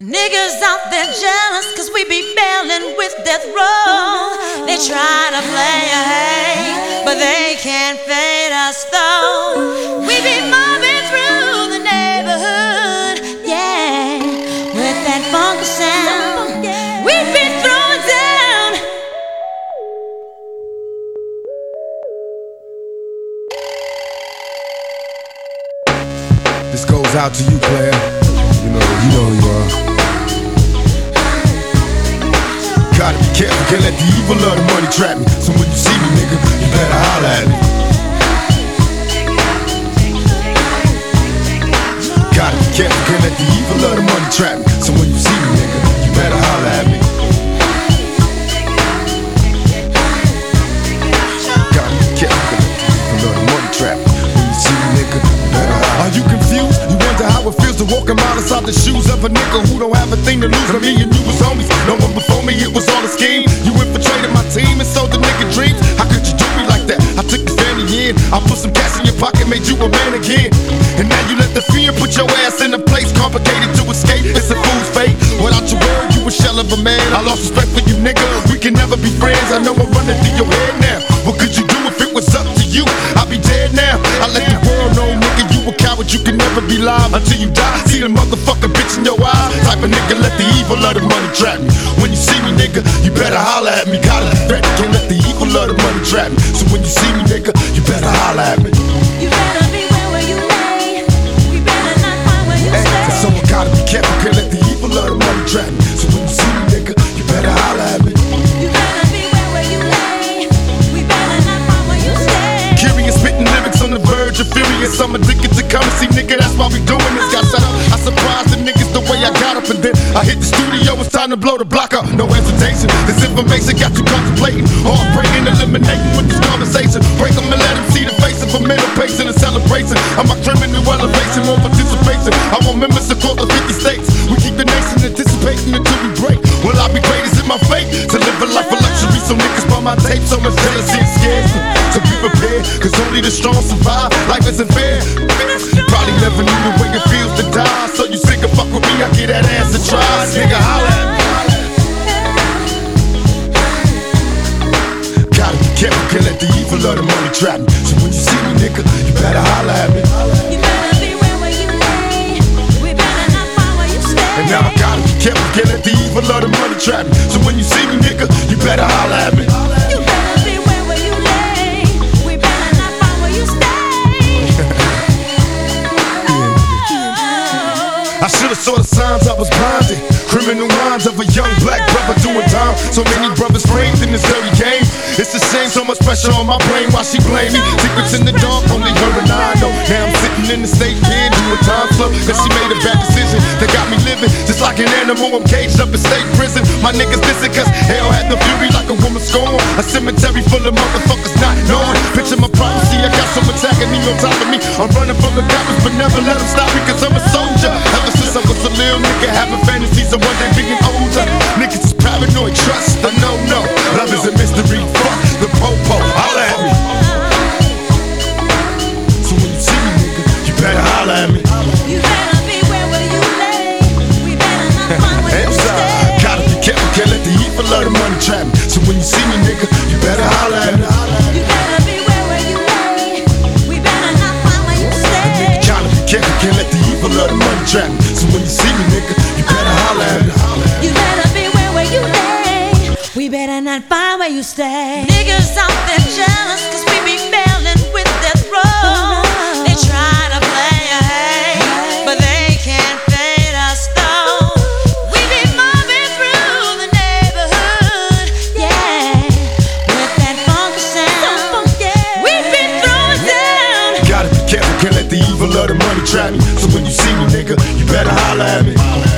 Niggas out there jealous cause we be bailing with death row. They try to play a hate, but they can't fade us though. We be mobbing through the neighborhood, yeah, with that funky sound. We be throwing down. This goes out to you, player. You know, you know you are. Gotta be careful, can't let the evil of the money trap me. So when you see me, nigga, you better holler at me. Gotta be careful, can't let the evil of the money trap me. How it feels to walk a mile inside the shoes of a nigga who don't have a thing to lose. But me and you was homies. No one before me, it was all a scheme. You infiltrated my team and sold the nigga dreams. How could you do me like that? I took your family in. I put some cash in your pocket, made you a man again. And now you let the fear put your ass in a place complicated to escape. It's a fool's fate. Without your word, you a shell of a man. I lost respect for you, nigga. We can never be friends. I know I'm running through your head now. What could you do if it was up to you? I'd be dead now. I let the world know, coward. You can never be live until you die. See the motherfucker bitch in your eyes. Type of nigga, let the evil of the money trap me. When you see me, nigga, you better holler at me. Gotta be can't let the evil of the money trap me. So when you see me, nigga, you better holler at me. Way I hit the studio. It's time to blow the block up. No hesitation. This information got you contemplating. Heartbreaking, eliminating with this conversation. Break 'em and them see the face of a middle pacing and celebration. I'm a criminal elevation, more participation. I want members across the 50 states. We keep the nation anticipating until we break. Will I be great? Is it my fate to live a life of luxury? So niggas buy my tape, so much jealousy and scares. So be prepared, cause only the strong survive. Life isn't fair. Probably never knew the way it feels to die. The evil of the money trap. So when you see me, nigga, you better holla at me. You better beware where you lay. We better not where you stay. And now I gotta be careful, can't let the evil of the money trap me. So when you see me, nigga, you better holla at me. You better beware where you lay. We better not find where you stay. I should've saw the signs, I was blinded. Criminal minds of a young black brother doing time. So many brothers framed in this dirty game. So much pressure on my brain. Why she blame me? Secrets in the dark, only her and I know. Now I'm sitting in the state pen doing time slow. Cause she made a bad decision that got me living just like an animal. I'm caged up in state prison. My niggas listen, cause hell had the fury like a woman scorn. A cemetery full of motherfuckers not knowing. Picture my prophecy, I got some attacking me on top of me. I'm running from the cops, but never let them stop me, cause I'm a soldier. Ever since I was a little nigga, having fantasies of one day being older. So when you see me, nigga, you better holla at me. You better beware where you lay. We better not find where you stay. Gotta be careful, can't let the evil of the money trap me. So when you see me, nigga, you better oh, holla at me. You better beware where you lay. We better not find where you stay. Niggas out there better holla at me.